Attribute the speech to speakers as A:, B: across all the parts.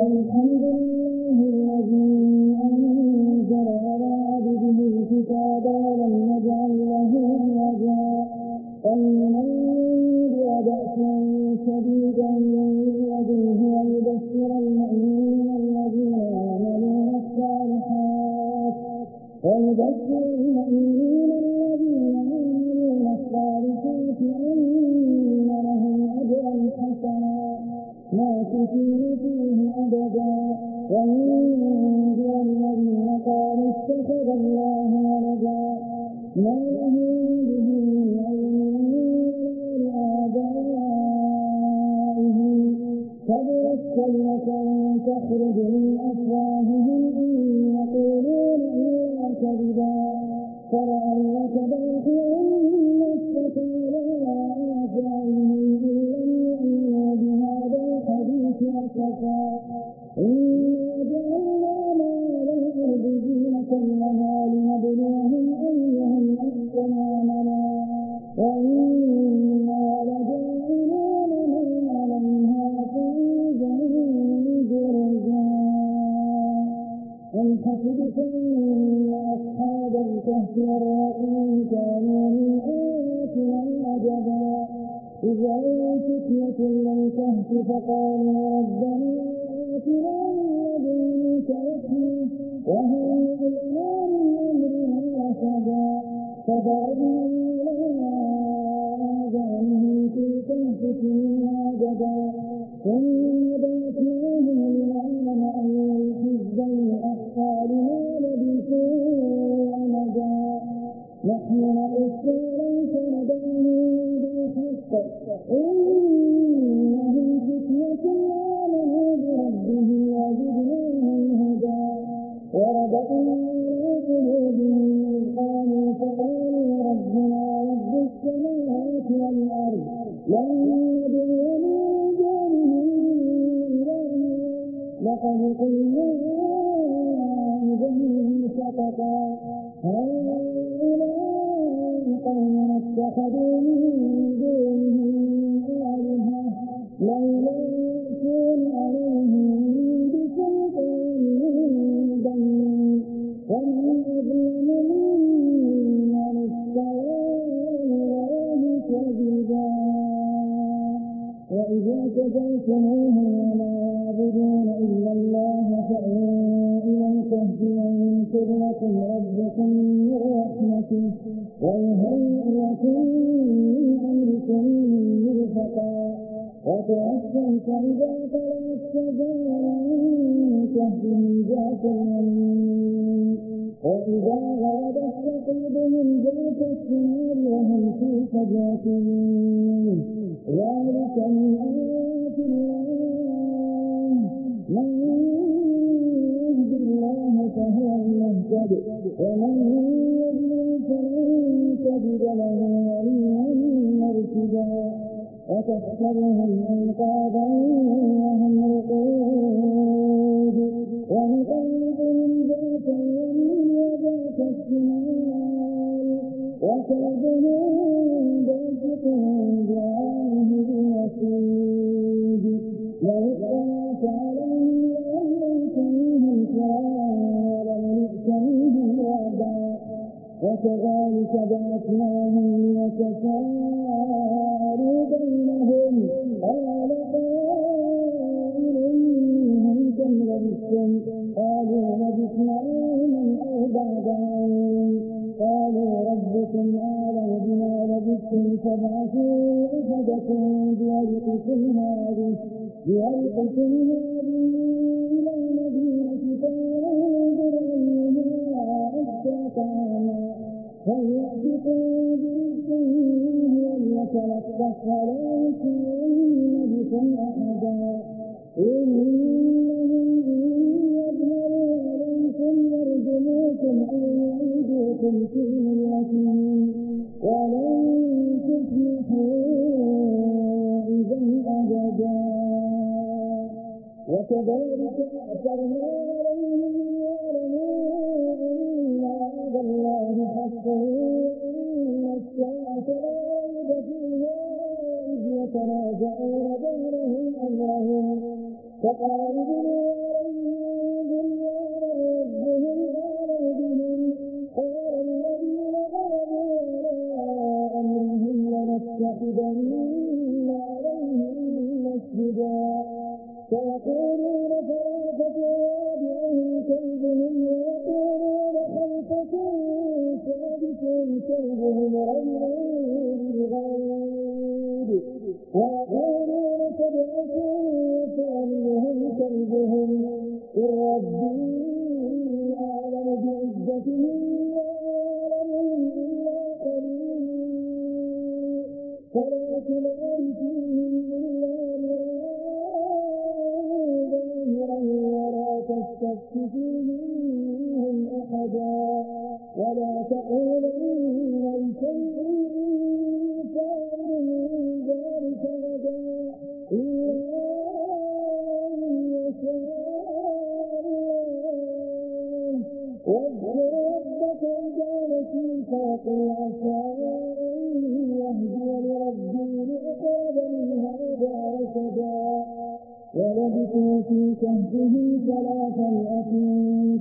A: الحمد لله الذي من أفواههم أن يقولون إلا كذبا فلعلك باقي وَهُدًى وتحسبهم أنقاضا وهم رقود بألقتنا به بألقتنا به إلى المدينة فانظر أيها أزكى طعاما فليأتكم برزق منه وليتلطف ولا يكن بكم أحدا إنهم إن يظهروا عليكم يرجموكم أو يعيدوكم في ملتهم ولن كذلك أثرنا عليهم ليعلموا أن عند الله حق وأن الساعة لا ريب فيها إذ يتنازعون بينهم أمرهم فقال ابنوا عليهم بنيانا ربهم آمن بهم قال الذين غلبوا على أمرهم لنتخذن عليهم مسجدا ويقولون ثلاثة رابعهم كلبهم ويقولون خمسة سادسهم كلبهم رجلا بالغيب ويقولون قل عسى أن يهدي لربي لأقرب من هذا رشدا ولبثوا في كهفه ثلاثمائة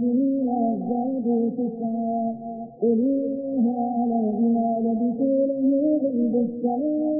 A: سنين وازدادوا تسعا قل الله أعلم بما لبثوا له غيب السماوات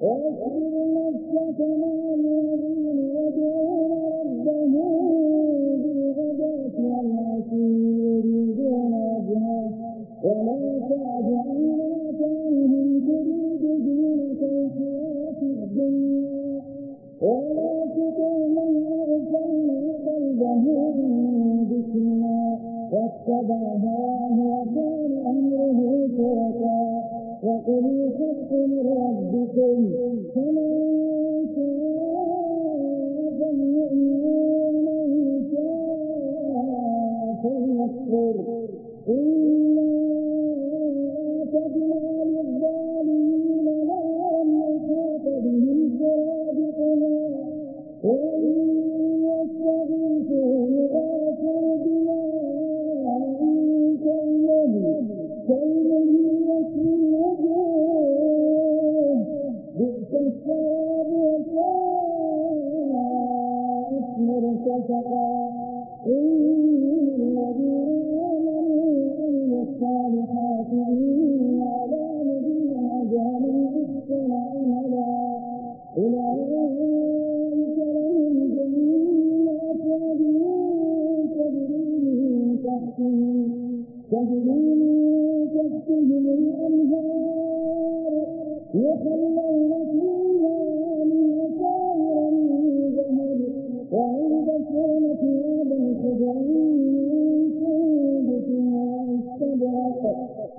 A: وَاَخْرِجْ مِنْ سَكَنِهِمْ sin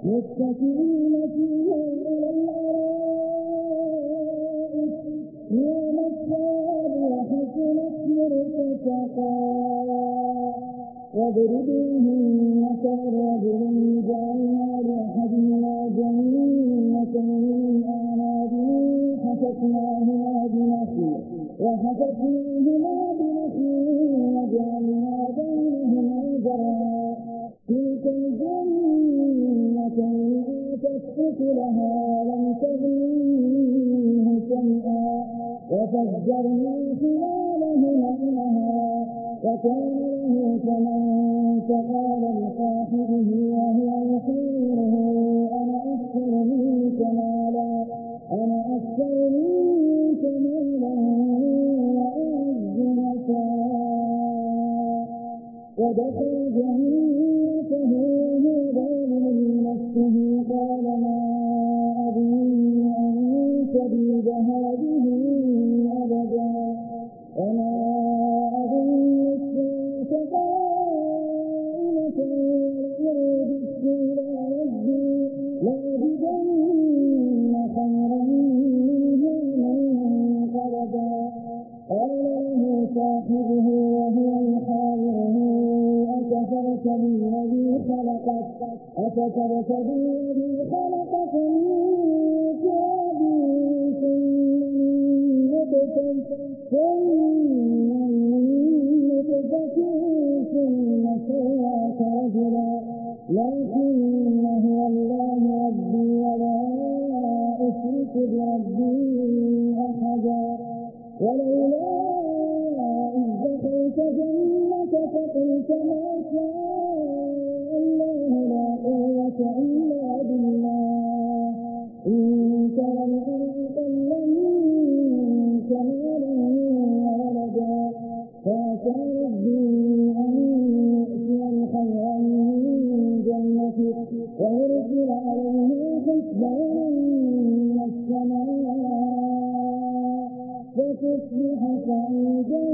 A: متكئين فيها على الارائك نعم الثواب وحسنت مرتفقا واضرب لهم مثل رجل جعلنا لاحدنا جنة من اعناب حفظناهما بنخل وحفظناهما بنخل وجعلنا بينهما زرعا تلك الجنة مثلها لم تبنيه شيئا وفجرنا خلالهما انها وكان له ثمن فقال لصاحبه وهو يحيره انا اكثر منك مالا انا اكثر منك مالا واعز متاعا ودخل جميعا أفكرت بالذي خلقك من تراب ثم من نطفة ثم من نطفة ثم سواك رجلا لكن هو الله ربي ولا أشرك بربي أحدا ولولا إذ دخلت جنتك فقلت ما شاء فتصبح سعيدا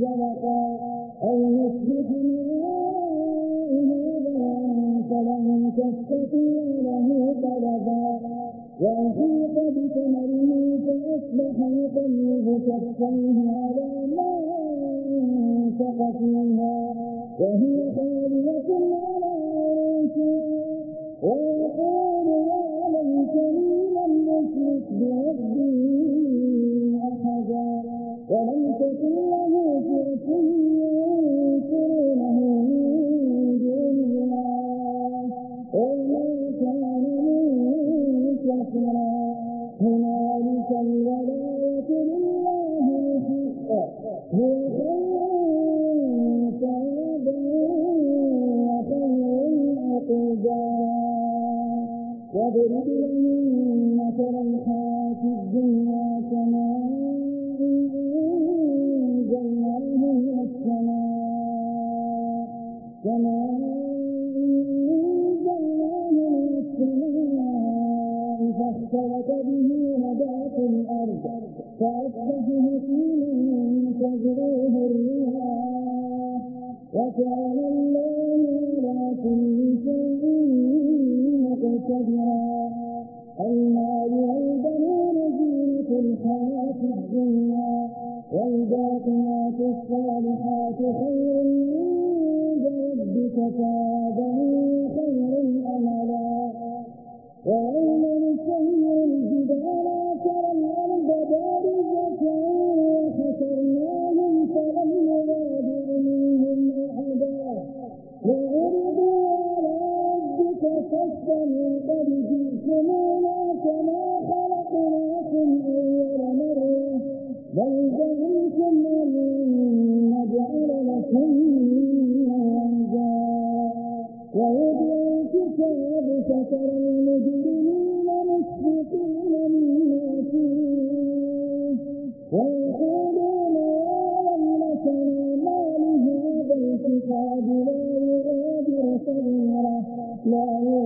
A: زلقا أو يصبح ماؤها غيرا فلن تستطيع له طلبا وأحيط بثمره فأصبح يقلب كفيه على ما أنفق فيها وهي خالية فأصبح هشيما تجريه الرياح وكان ربك صفا قد جئتمونا كما خلقناكم أول مرة بل زعمتم أن نجعل لكم موعدا ووضع الكتاب فترى المجرمين مشفقين مما فيه ويقولون يا ويلتنا ما لهذا الكتاب لا يغادر صغيرة لا يغادر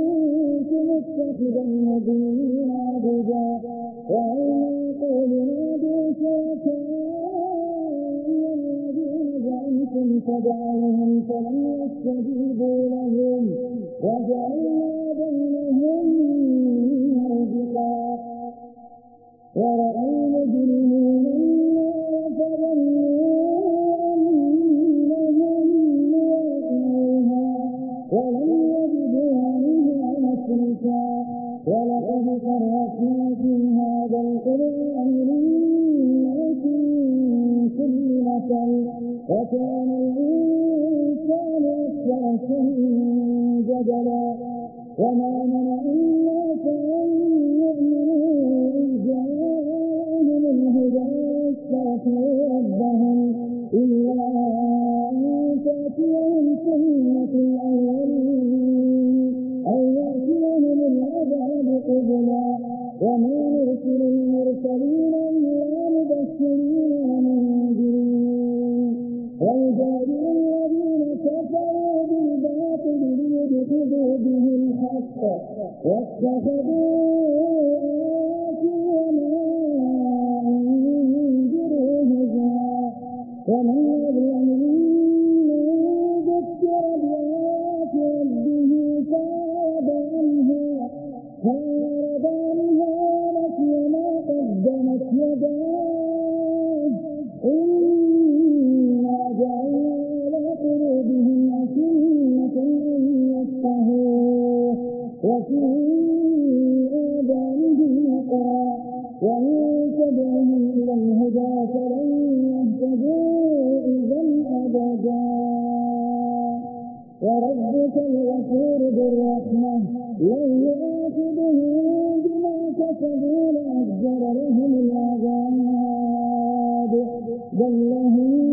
A: متخذ المضلين عبدا ويوم يقول نادوا شركائي الذين زعمتم فدعوهم فلم يستجيبوا لهم وجعلنا بينهم موبقا ورأى المجرمين وكان الإنسان أكثر شيء جدلا وما منع الناس أن يؤمنوا إذ جاءهم الهدى عصوا ربهم إلا أن تأتيهم سنة الأولين أو يأتيهم العذاب قبلا وما نرسل المرسلين الذين كفروا بالباطل ليدخلوا به الحق واتخذوا يؤاخذهم بما كسبوا لأجل لهم العذاب. بل لهم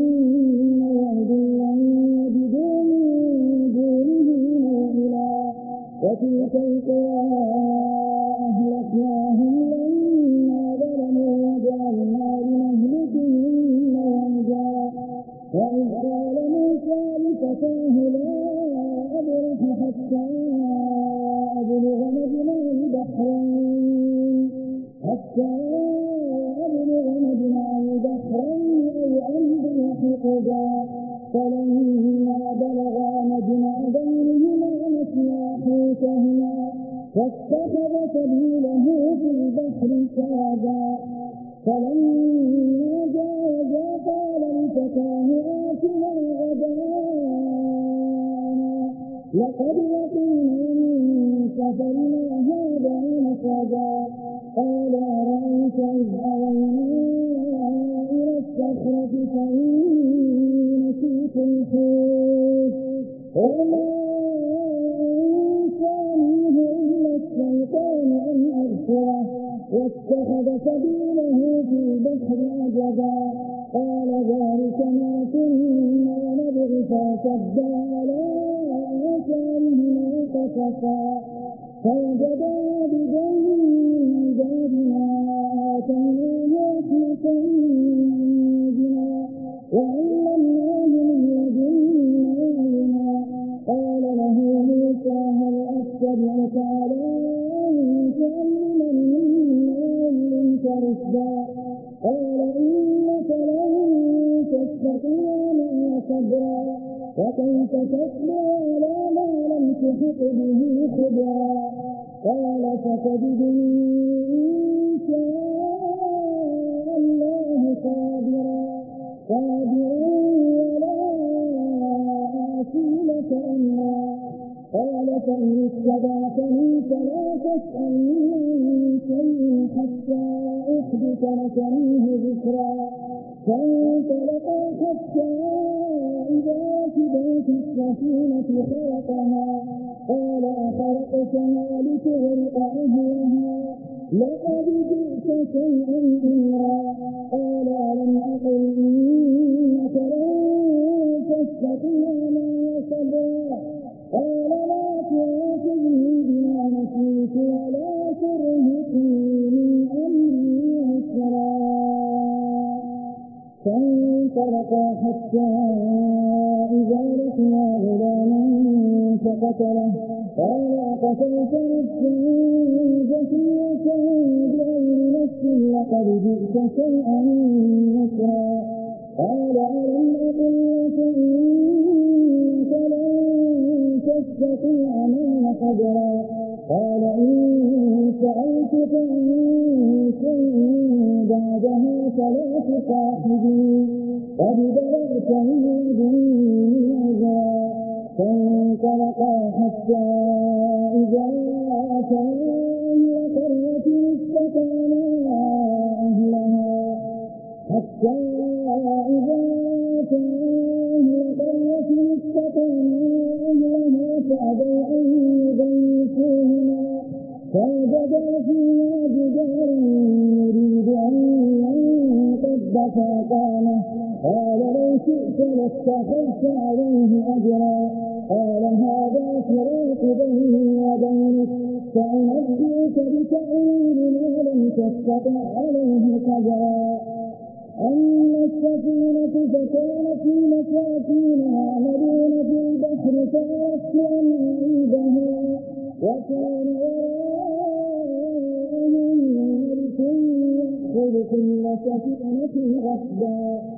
A: لقد لقينا من سفرنا هذا نصبا قال أرأيت إذ أوينا إلى الصخرة فإني نسيت الحوت. وما أنسانيه إلا الشيطان أن أغفره. واتخذ سبيله في البحر عجبا. قال ذلك ما كنا نبغي فصدى على آثارهما قصصا فوجدا عبدا من عبادنا آتيناه رحمة من عندنا وعلمناه من علما قال له موسى هل أتبعك على أن تعلمني قال إنك لن تستطيع معي صبرا وكيف تصبر على تحط به خبرا قال فتجدني إن شاء الله صابرا صابرا ولا آتي لك أمرا قال فإن اتبعتني فلا تسألني عن شيء حتى أحدث لك منه ذكرا. فانطلقا حتى إذا كبرت السفينة خرقها قال أخرقتها لتغرق أهلها لقد جئت شيئا إمرا قال أقتلت نفسا زكية بغير نفس لقد جئت شيئا نكرا قال ألم أقل لك إنك لن تستطيع معي قدرا قال إن سألتك عن شيء بعدها فلا تصاحبي قد بلغت من لدني عذرا فانطلقا حتى شئت لاتخذت عليه أجرا قال هذا فراق بيني وبينك سأنبئك بتأويل ما لم تستطع عليه قدرا. أما السفينة فكانت لمساكين يعملون في البحر فأردت أن أعيدها وكان وراءهم ملك يأخذ كل سفينة غصبا.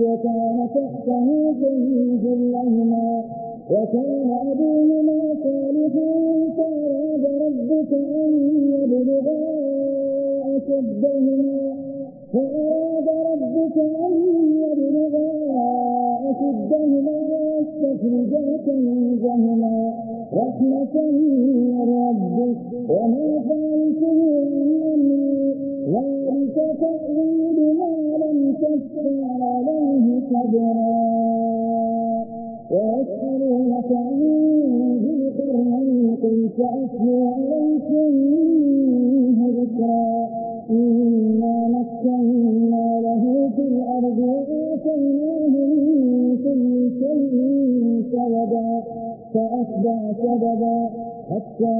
A: وكان تحته كنز لهما وكان أبوهما صالحا فأراد ربك أن يبلغا أشدهما. فأراد ربك أن يبلغا أشدهما ويستخرجا كنزهما رحمة من ربك وما فعلته أمري ذلك تأويل ما لم تستطع عليه صبرا ويسألونك عن ذي القرنين قل سأتلو عليكم منه ذكرا. إنا مكنا له في الأرض وآتيناه من كل شيء سببا. فأتبع سببا حتى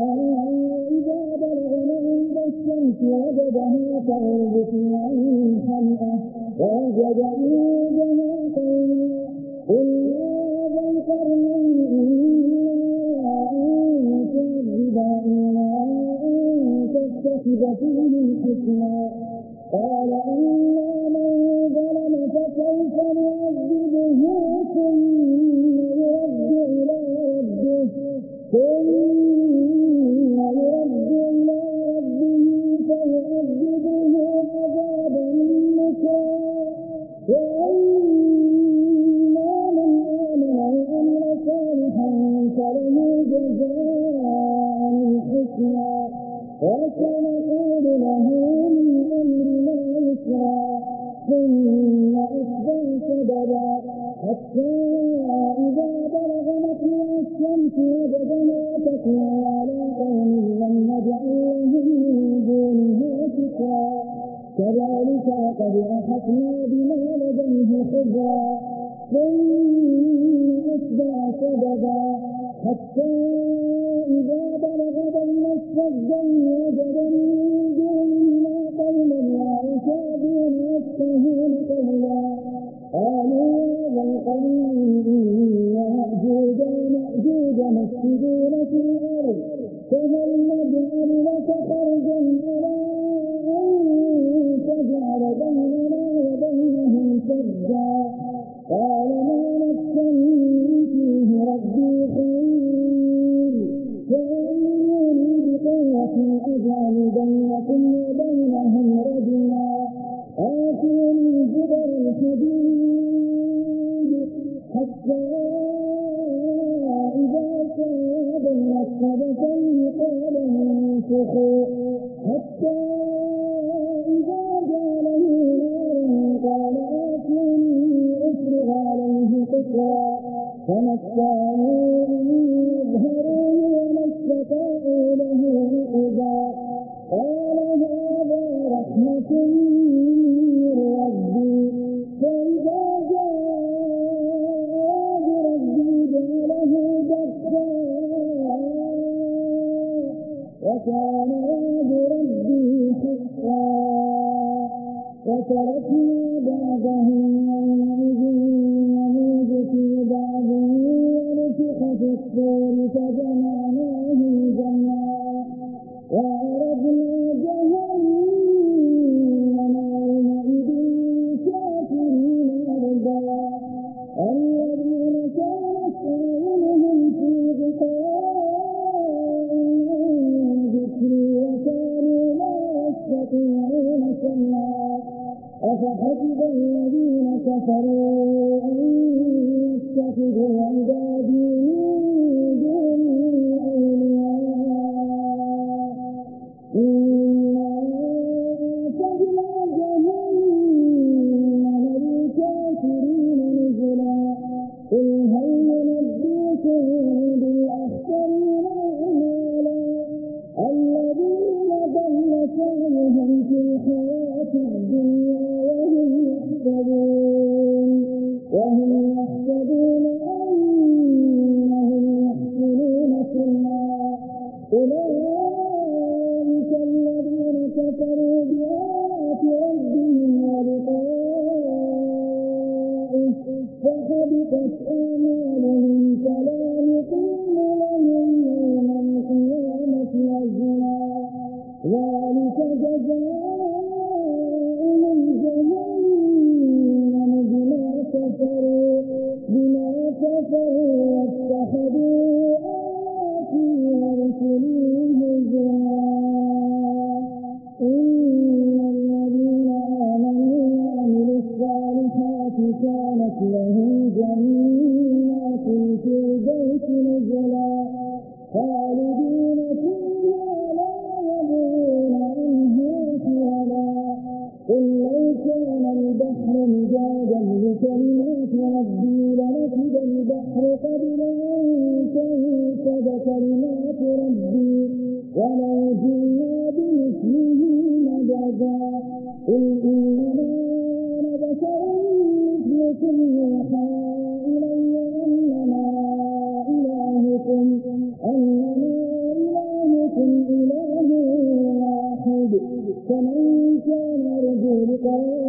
A: إذا بلغ عند الشمس وجدها تغرب في عين حمئة ووجد عندها قوما قل يا ذا القرنين إما أن تعذب إما أن تتخذ فيهم حكما قال أما من ظلم فسوف نعذبه ثم يرد إلى ربه ثم كذلك وقد أحطنا بما لديه خبرا ثم أتبع سببا حتى إذا بلغ بين السدين وجد من دونهما قوما لا يكادون يفقهون قولا قالوا يا ذا القرنين إن يأجوج ومأجوج مفسدون في الأرض فهل نجعل لك خرجا الصدفين قال انفخوا حتى إذا جعله نارا قال آتوني أفرغ عليه قطرا فما وهم يحسبون أنهم يحسنون صنعا أولئك الذين كفروا بآيات ربهم ولقائه فحبطت أعمالهم فلا كان البحر مجادا لكلمات ربي لنفد البحر قبل أن تنفد كلمات ربي. ولو جئنا بمثله مددا قل إنما أنا بشر مثلكم يوحى إلي أنما إلهكم. أنما إلهكم إله واحد. فمن day